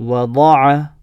وضع